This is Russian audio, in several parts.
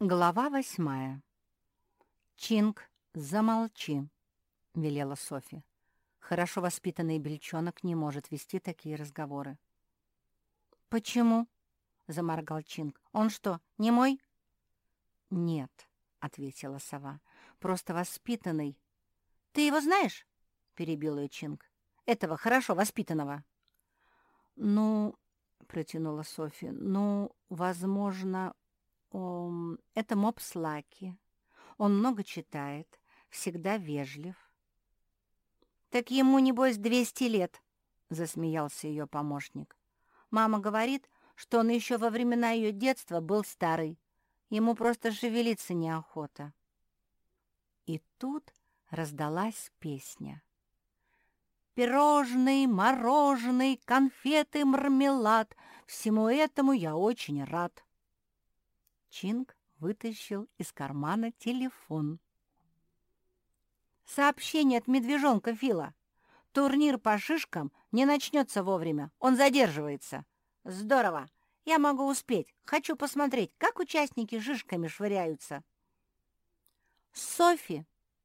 Глава восьмая. «Чинг, замолчи», — велела Софи. Хорошо воспитанный бельчонок не может вести такие разговоры. «Почему?» — заморгал Чинг. «Он что, не мой?» «Нет», — ответила сова, — «просто воспитанный». «Ты его знаешь?» — перебил ее Чинг. «Этого хорошо воспитанного». «Ну...» — протянула Софи. «Ну, возможно, это мопс Лаки. Он много читает, всегда вежлив. «Так ему, небось, двести лет», — засмеялся ее помощник. «Мама говорит, что он еще во времена ее детства был старый. Ему просто шевелиться неохота». И тут раздалась песня. «Пирожный, мороженый, конфеты, мармелад — всему этому я очень рад». Чинг вытащил из кармана телефон. «Сообщение от медвежонка Фила. Турнир по шишкам не начнется вовремя, он задерживается. Здорово! Я могу успеть. Хочу посмотреть, как участники шишками швыряются». «Софи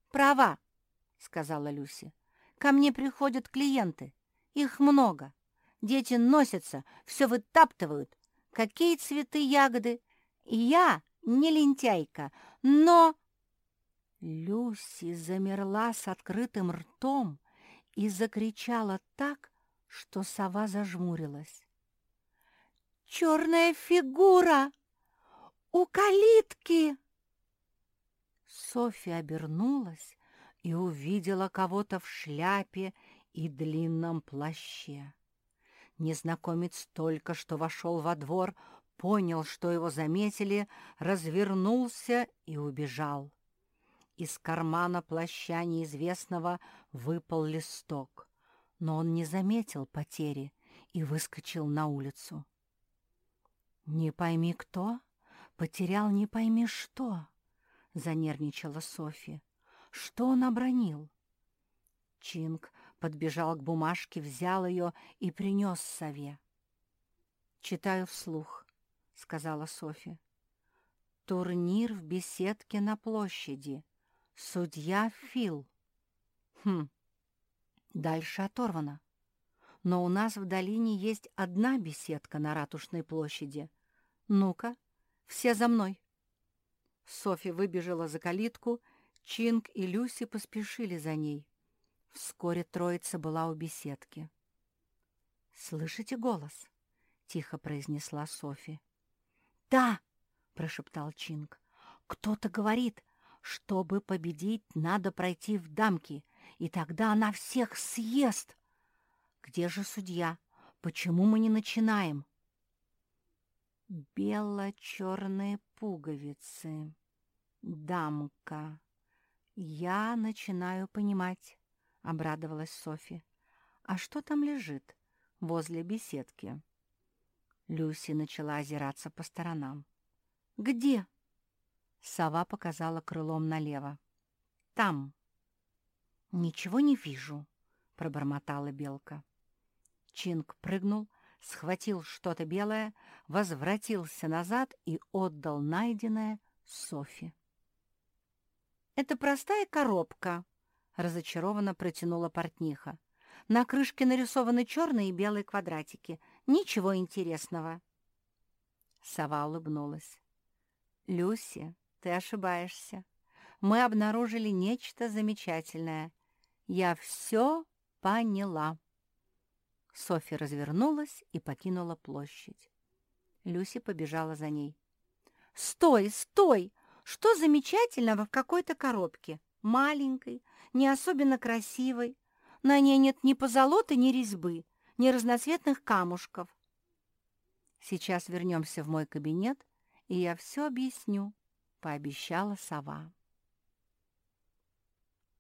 права», — сказала Люси. «Ко мне приходят клиенты. Их много. Дети носятся, все вытаптывают. Какие цветы, ягоды, я не лентяйка, но...» Люси замерла с открытым ртом и закричала так, что сова зажмурилась. «Черная фигура! У калитки!» Софья обернулась и увидела кого-то в шляпе и длинном плаще. Незнакомец только что вошел во двор, понял, что его заметили, развернулся и убежал. Из кармана плаща неизвестного выпал листок, но он не заметил потери и выскочил на улицу. «Не пойми кто, потерял не пойми что», — занервничала Софья. «Что он обронил?» Чинг подбежал к бумажке, взял ее и принес сове. Читаю вслух. — сказала Софи. «Турнир в беседке на площади. Судья Фил». «Хм, дальше оторвано. Но у нас в долине есть одна беседка на Ратушной площади. Ну-ка, все за мной». Софи выбежала за калитку, Чинг и Люси поспешили за ней. Вскоре троица была у беседки. «Слышите голос?» — тихо произнесла Софи. «Да!» — прошептал Чинг. «Кто-то говорит, чтобы победить, надо пройти в дамки, и тогда она всех съест. Где же судья? Почему мы не начинаем?» «Бело-черные пуговицы. Дамка. Я начинаю понимать», — обрадовалась Софи. «А что там лежит возле беседки?» Люси начала озираться по сторонам. «Где?» Сова показала крылом налево. «Там». «Ничего не вижу», — пробормотала белка. Чинг прыгнул, схватил что-то белое, возвратился назад и отдал найденное Софи. «Это простая коробка», — разочарованно протянула портниха. «На крышке нарисованы черные и белые квадратики — Ничего интересного. Сова улыбнулась. «Люси, ты ошибаешься. Мы обнаружили нечто замечательное. Я все поняла». Софья развернулась и покинула площадь. Люси побежала за ней. «Стой, стой! Что замечательного в какой-то коробке? Маленькой, не особенно красивой. На ней нет ни позолоты, ни резьбы ни разноцветных камушков. Сейчас вернемся в мой кабинет, и я все объясню, — пообещала сова.